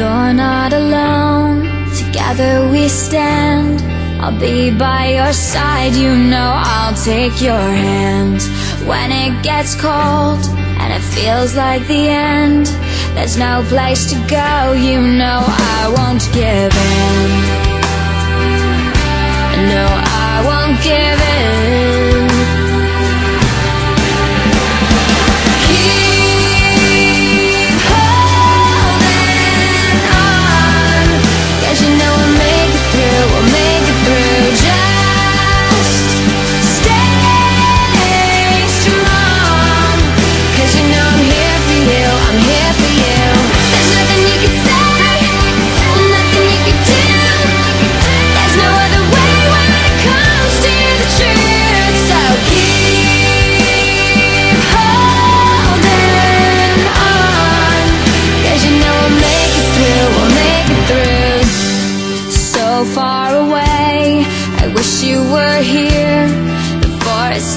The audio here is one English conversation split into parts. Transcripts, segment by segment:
not alone, together we stand. I'll be by your side, you know I'll take your hand. When it gets cold and it feels like the end, there's no place to go, you know I won't give in. No,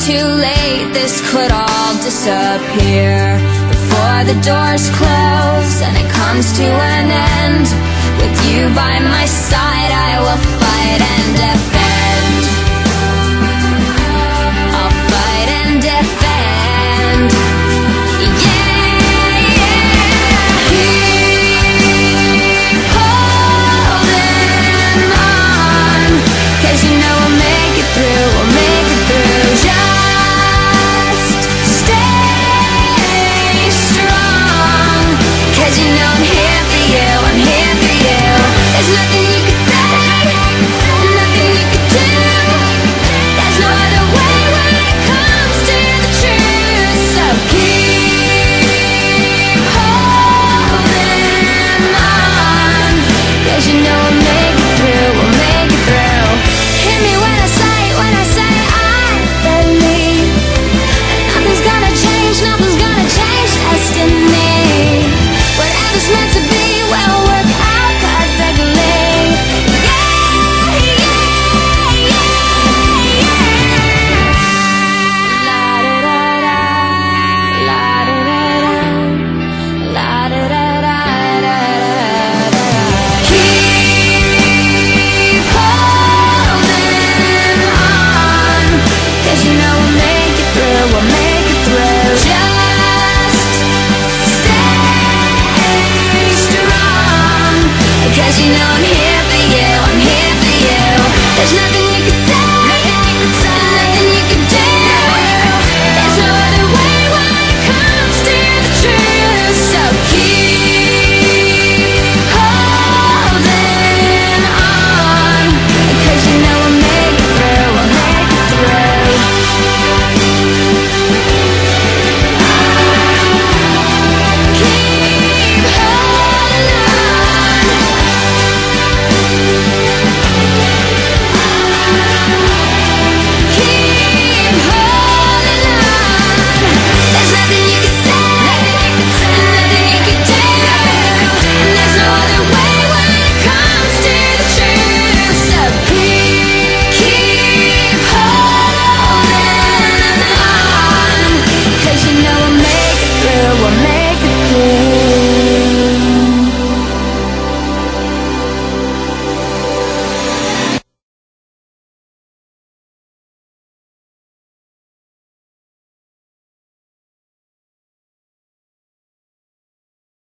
too late, this could all disappear Before the doors close and it comes to an end. With you by my side, I will fight and defend. know